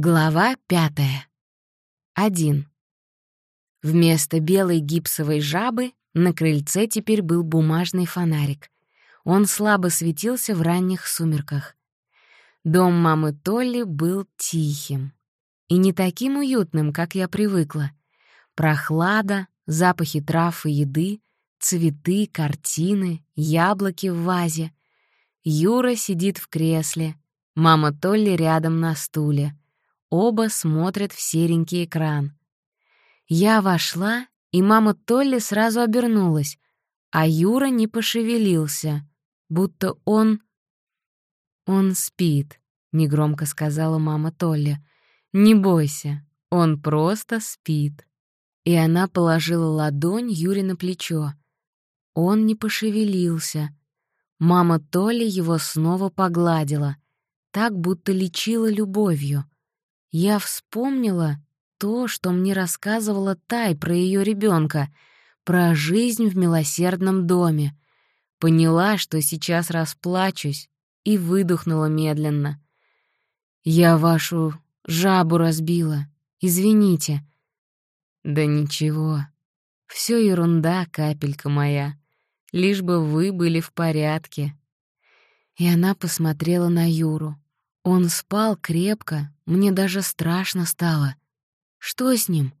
Глава пятая. Один. Вместо белой гипсовой жабы на крыльце теперь был бумажный фонарик. Он слабо светился в ранних сумерках. Дом мамы Толли был тихим и не таким уютным, как я привыкла. Прохлада, запахи трав и еды, цветы, картины, яблоки в вазе. Юра сидит в кресле, мама Толли рядом на стуле — Оба смотрят в серенький экран. Я вошла, и мама Толли сразу обернулась, а Юра не пошевелился, будто он... «Он спит», — негромко сказала мама Толли. «Не бойся, он просто спит». И она положила ладонь Юре на плечо. Он не пошевелился. Мама Толли его снова погладила, так будто лечила любовью — я вспомнила то, что мне рассказывала Тай про ее ребенка, про жизнь в милосердном доме. Поняла, что сейчас расплачусь, и выдохнула медленно. «Я вашу жабу разбила. Извините». «Да ничего. Все ерунда, капелька моя. Лишь бы вы были в порядке». И она посмотрела на Юру. Он спал крепко, мне даже страшно стало. Что с ним?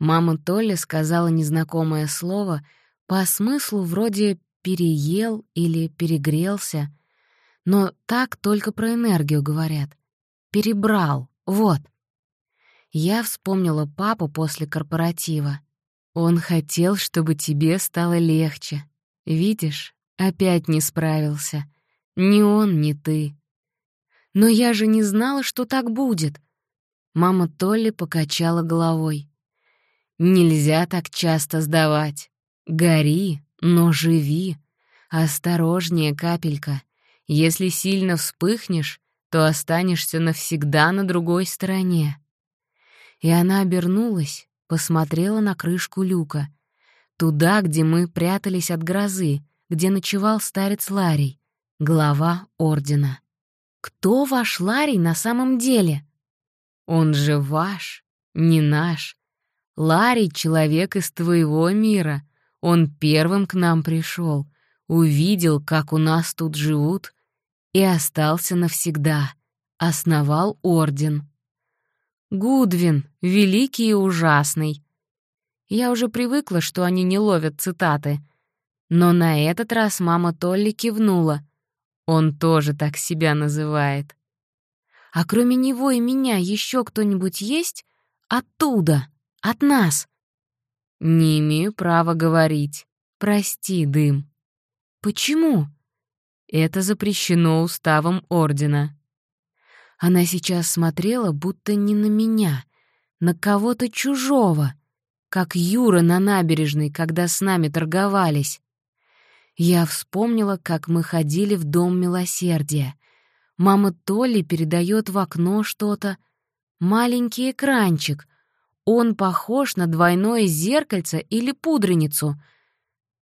Мама Толли сказала незнакомое слово, по смыслу вроде «переел» или «перегрелся», но так только про энергию говорят. «Перебрал», вот. Я вспомнила папу после корпоратива. Он хотел, чтобы тебе стало легче. Видишь, опять не справился. Ни он, ни ты. Но я же не знала, что так будет. Мама Толли покачала головой. Нельзя так часто сдавать. Гори, но живи. Осторожнее, капелька. Если сильно вспыхнешь, то останешься навсегда на другой стороне. И она обернулась, посмотрела на крышку люка. Туда, где мы прятались от грозы, где ночевал старец Ларий, глава Ордена. Кто ваш Ларий на самом деле? Он же ваш, не наш. Ларий — человек из твоего мира. Он первым к нам пришел, увидел, как у нас тут живут, и остался навсегда. Основал орден. Гудвин, великий и ужасный. Я уже привыкла, что они не ловят цитаты. Но на этот раз мама Толли кивнула — он тоже так себя называет. А кроме него и меня еще кто-нибудь есть? Оттуда, от нас. Не имею права говорить. Прости, дым. Почему? Это запрещено уставом Ордена. Она сейчас смотрела, будто не на меня, на кого-то чужого, как Юра на набережной, когда с нами торговались. Я вспомнила, как мы ходили в Дом Милосердия. Мама Толли передает в окно что-то. Маленький экранчик. Он похож на двойное зеркальце или пудреницу.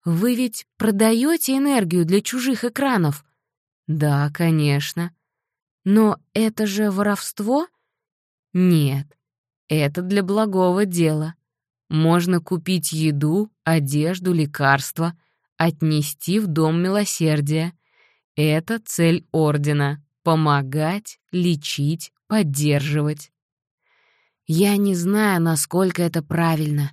Вы ведь продаете энергию для чужих экранов? Да, конечно. Но это же воровство? Нет, это для благого дела. Можно купить еду, одежду, лекарства — отнести в Дом Милосердия. Это цель Ордена — помогать, лечить, поддерживать. Я не знаю, насколько это правильно.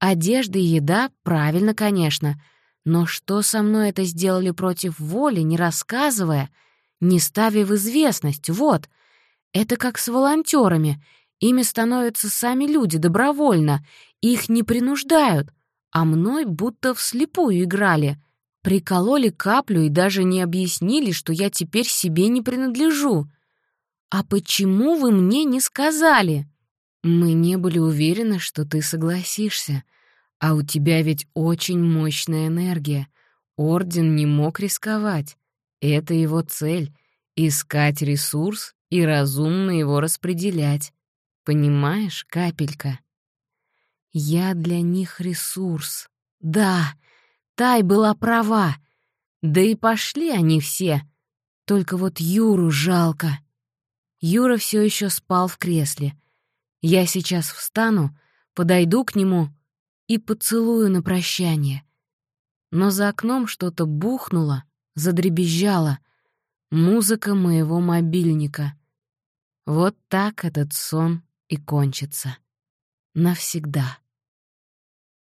Одежда и еда — правильно, конечно, но что со мной это сделали против воли, не рассказывая, не ставя в известность, вот. Это как с волонтерами. Ими становятся сами люди добровольно, их не принуждают, а мной будто вслепую играли. Прикололи каплю и даже не объяснили, что я теперь себе не принадлежу. «А почему вы мне не сказали?» «Мы не были уверены, что ты согласишься. А у тебя ведь очень мощная энергия. Орден не мог рисковать. Это его цель — искать ресурс и разумно его распределять. Понимаешь, капелька?» Я для них ресурс. Да, Тай была права. Да и пошли они все. Только вот Юру жалко. Юра все еще спал в кресле. Я сейчас встану, подойду к нему и поцелую на прощание. Но за окном что-то бухнуло, задребезжало. Музыка моего мобильника. Вот так этот сон и кончится. Навсегда.